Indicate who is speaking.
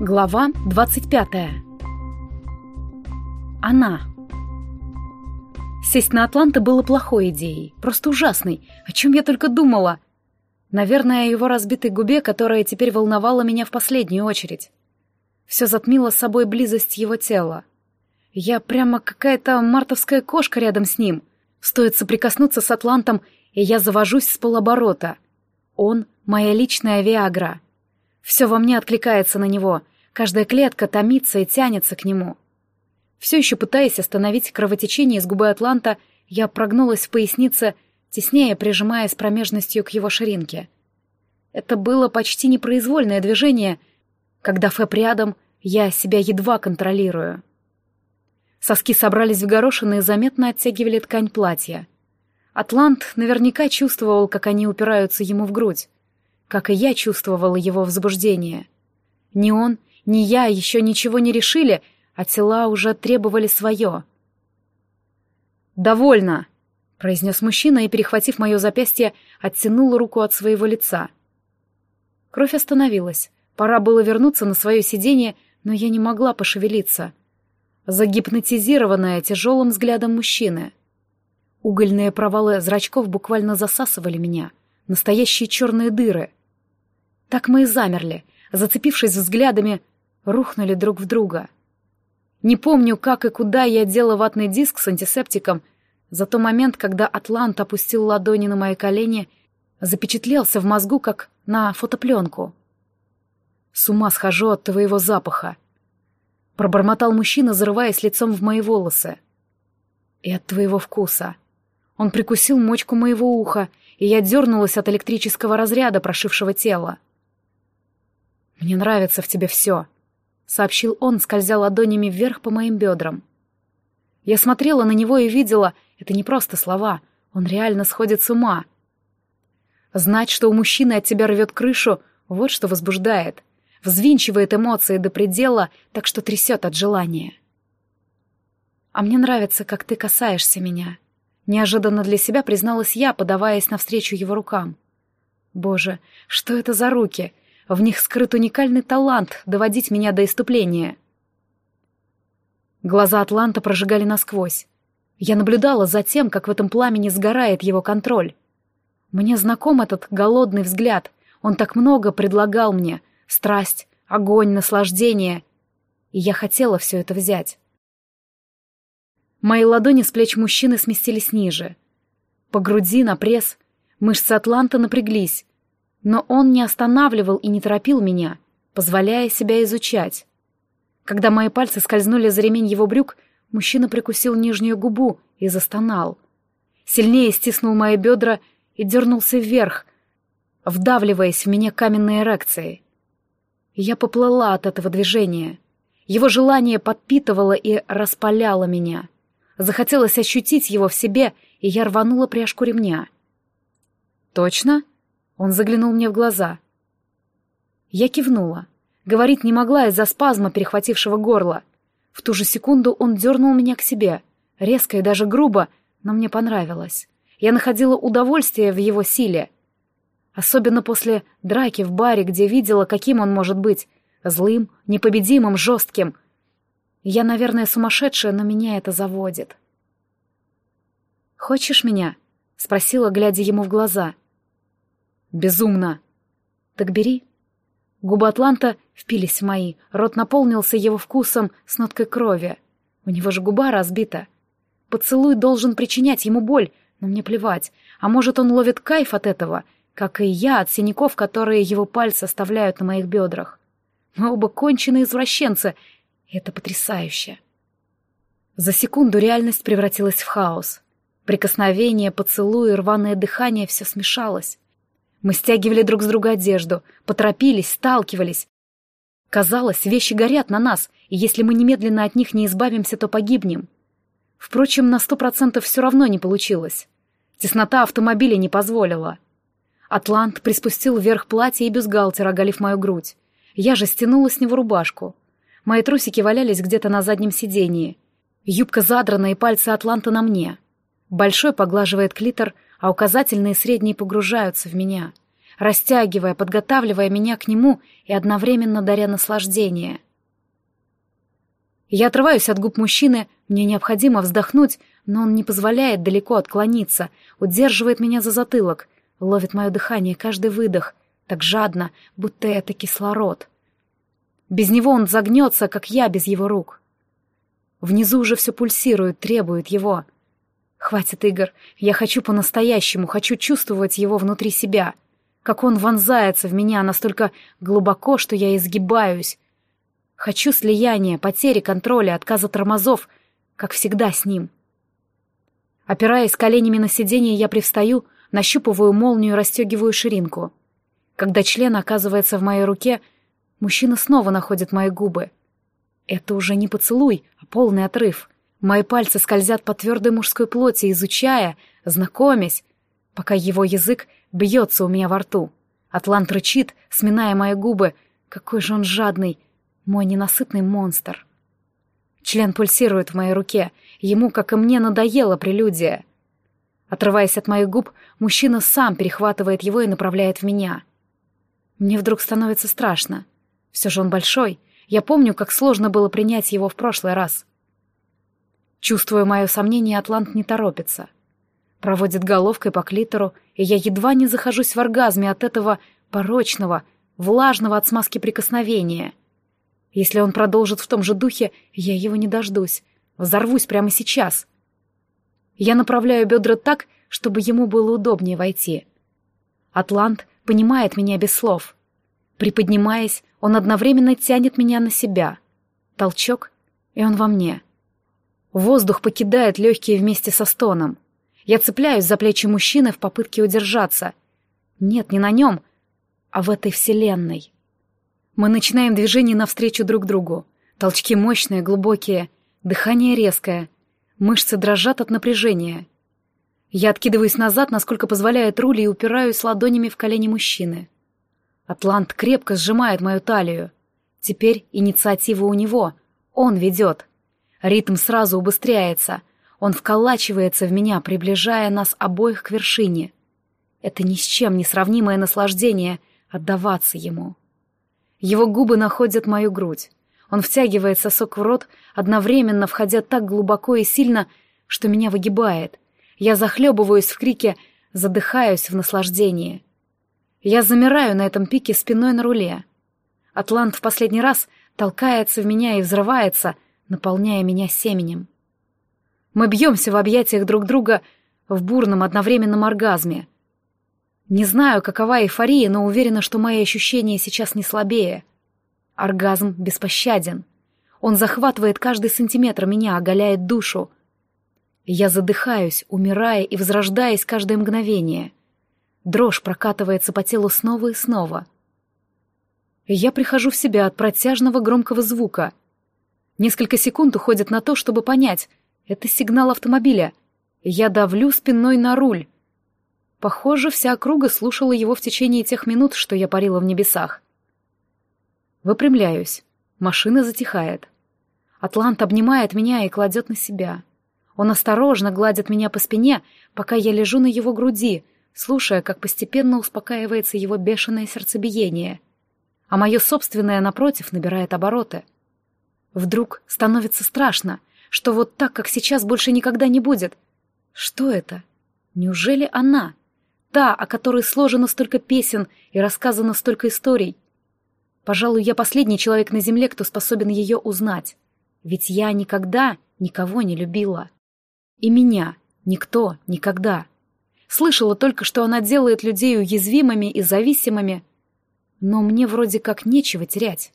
Speaker 1: Глава 25. Она. Сесть на Атланта было плохой идеей, просто ужасной, о чем я только думала. Наверное, о его разбитой губе, которая теперь волновала меня в последнюю очередь. Все затмило собой близость его тела. Я прямо какая-то мартовская кошка рядом с ним. Стоит соприкоснуться с Атлантом, и я завожусь с полоборота. Он — моя личная Виагра. Все во мне откликается на него, каждая клетка томится и тянется к нему. Все еще пытаясь остановить кровотечение из губы Атланта, я прогнулась в пояснице, теснее прижимаясь промежностью к его ширинке. Это было почти непроизвольное движение. Когда Фэп рядом, я себя едва контролирую. Соски собрались в горошины и заметно оттягивали ткань платья. Атлант наверняка чувствовал, как они упираются ему в грудь как и я чувствовала его возбуждение. Ни он, ни я еще ничего не решили, а тела уже требовали свое. «Довольно!» — произнес мужчина и, перехватив мое запястье, оттянул руку от своего лица. Кровь остановилась. Пора было вернуться на свое сиденье, но я не могла пошевелиться. Загипнотизированная тяжелым взглядом мужчины. Угольные провалы зрачков буквально засасывали меня. Настоящие черные дыры — так мы и замерли, зацепившись взглядами, рухнули друг в друга. Не помню, как и куда я делала ватный диск с антисептиком, зато момент, когда Атлант опустил ладони на мои колени, запечатлелся в мозгу, как на фотопленку. «С ума схожу от твоего запаха», — пробормотал мужчина, зарываясь лицом в мои волосы. «И от твоего вкуса». Он прикусил мочку моего уха, и я дернулась от электрического разряда, прошившего тело. «Мне нравится в тебе все», — сообщил он, скользя ладонями вверх по моим бедрам. Я смотрела на него и видела, это не просто слова, он реально сходит с ума. Знать, что у мужчины от тебя рвет крышу, вот что возбуждает, взвинчивает эмоции до предела, так что трясет от желания. «А мне нравится, как ты касаешься меня», — неожиданно для себя призналась я, подаваясь навстречу его рукам. «Боже, что это за руки? В них скрыт уникальный талант доводить меня до иступления. Глаза Атланта прожигали насквозь. Я наблюдала за тем, как в этом пламени сгорает его контроль. Мне знаком этот голодный взгляд. Он так много предлагал мне. Страсть, огонь, наслаждение. И я хотела все это взять. Мои ладони с плеч мужчины сместились ниже. По груди на пресс мышцы Атланта напряглись, но он не останавливал и не торопил меня, позволяя себя изучать. Когда мои пальцы скользнули за ремень его брюк, мужчина прикусил нижнюю губу и застонал. Сильнее стиснул мои бедра и дернулся вверх, вдавливаясь в меня каменной эрекцией. Я поплыла от этого движения. Его желание подпитывало и распаляло меня. Захотелось ощутить его в себе, и я рванула пряжку ремня. «Точно?» Он заглянул мне в глаза. Я кивнула. Говорить не могла из-за спазма, перехватившего горло. В ту же секунду он дернул меня к себе. Резко и даже грубо, но мне понравилось. Я находила удовольствие в его силе. Особенно после драки в баре, где видела, каким он может быть. Злым, непобедимым, жестким. Я, наверное, сумасшедшая, но меня это заводит. «Хочешь меня?» — спросила, глядя ему в глаза. Безумно. Так бери. Губы Атланта впились в мои, рот наполнился его вкусом с ноткой крови. У него же губа разбита. Поцелуй должен причинять ему боль, но мне плевать. А может, он ловит кайф от этого, как и я от синяков, которые его пальцы оставляют на моих бедрах. Мы оба конченые извращенцы, это потрясающе. За секунду реальность превратилась в хаос. Прикосновение, поцелуй и рваное дыхание — все смешалось. Мы стягивали друг с друга одежду, поторопились, сталкивались. Казалось, вещи горят на нас, и если мы немедленно от них не избавимся, то погибнем. Впрочем, на сто процентов все равно не получилось. Теснота автомобиля не позволила. Атлант приспустил вверх платье и бюстгальтер, оголив мою грудь. Я же стянула с него рубашку. Мои трусики валялись где-то на заднем сидении. Юбка задрана, и пальцы Атланта на мне. Большой поглаживает клитор, а указательные средние погружаются в меня. растягивая, подготавливая меня к нему и одновременно даря наслаждение. Я отрываюсь от губ мужчины, мне необходимо вздохнуть, но он не позволяет далеко отклониться, удерживает меня за затылок, ловит мое дыхание, каждый выдох, так жадно, будто это кислород. Без него он загнется, как я без его рук. Внизу уже все пульсирует, требует его. Хватит игр, я хочу по-настоящему, хочу чувствовать его внутри себя. Как он вонзается в меня настолько глубоко, что я изгибаюсь. Хочу слияния, потери контроля, отказа тормозов, как всегда с ним. Опираясь коленями на сиденье, я привстаю, нащупываю молнию, расстегиваю ширинку. Когда член оказывается в моей руке, мужчина снова находит мои губы — это уже не поцелуй, а полный отрыв. Мои пальцы скользят по твердой мужской плоти, изучая, знакомясь, пока его язык бьется у меня во рту. Атлант рычит, сминая мои губы. Какой же он жадный, мой ненасытный монстр. Член пульсирует в моей руке. Ему, как и мне, надоела прелюдия. Отрываясь от моих губ, мужчина сам перехватывает его и направляет в меня. Мне вдруг становится страшно. Все же он большой — я помню, как сложно было принять его в прошлый раз. Чувствуя мое сомнение, Атлант не торопится. Проводит головкой по клитору, и я едва не захожусь в оргазме от этого порочного, влажного от смазки прикосновения. Если он продолжит в том же духе, я его не дождусь. Взорвусь прямо сейчас. Я направляю бедра так, чтобы ему было удобнее войти. Атлант понимает меня без слов. Приподнимаясь, он одновременно тянет меня на себя. Толчок, и он во мне. Воздух покидает легкие вместе со стоном. Я цепляюсь за плечи мужчины в попытке удержаться. Нет, не на нем, а в этой вселенной. Мы начинаем движение навстречу друг другу. Толчки мощные, глубокие, дыхание резкое. Мышцы дрожат от напряжения. Я откидываюсь назад, насколько позволяет руль, и упираюсь ладонями в колени мужчины. Атлант крепко сжимает мою талию. Теперь инициатива у него. Он ведет. Ритм сразу убыстряется. Он вколачивается в меня, приближая нас обоих к вершине. Это ни с чем не сравнимое наслаждение отдаваться ему. Его губы находят мою грудь. Он втягивает сосок в рот, одновременно входя так глубоко и сильно, что меня выгибает. Я захлебываюсь в крике, задыхаюсь в наслаждении. Я замираю на этом пике спиной на руле. Атлант в последний раз толкается в меня и взрывается, наполняя меня семенем. Мы бьемся в объятиях друг друга в бурном одновременном оргазме. Не знаю, какова эйфория, но уверена, что мои ощущения сейчас не слабее. Оргазм беспощаден. Он захватывает каждый сантиметр меня, оголяет душу. Я задыхаюсь, умирая и возрождаясь каждое мгновение — Дрожь прокатывается по телу снова и снова. Я прихожу в себя от протяжного громкого звука. Несколько секунд уходит на то, чтобы понять. Это сигнал автомобиля. Я давлю спиной на руль. Похоже, вся округа слушала его в течение тех минут, что я парила в небесах. Выпрямляюсь. Машина затихает. Атлант обнимает меня и кладет на себя. Он осторожно гладит меня по спине, пока я лежу на его груди, слушая, как постепенно успокаивается его бешеное сердцебиение, а мое собственное, напротив, набирает обороты. Вдруг становится страшно, что вот так, как сейчас, больше никогда не будет. Что это? Неужели она? Та, о которой сложено столько песен и рассказано столько историй. Пожалуй, я последний человек на земле, кто способен ее узнать. Ведь я никогда никого не любила. И меня никто никогда. Слышала только, что она делает людей уязвимыми и зависимыми. Но мне вроде как нечего терять.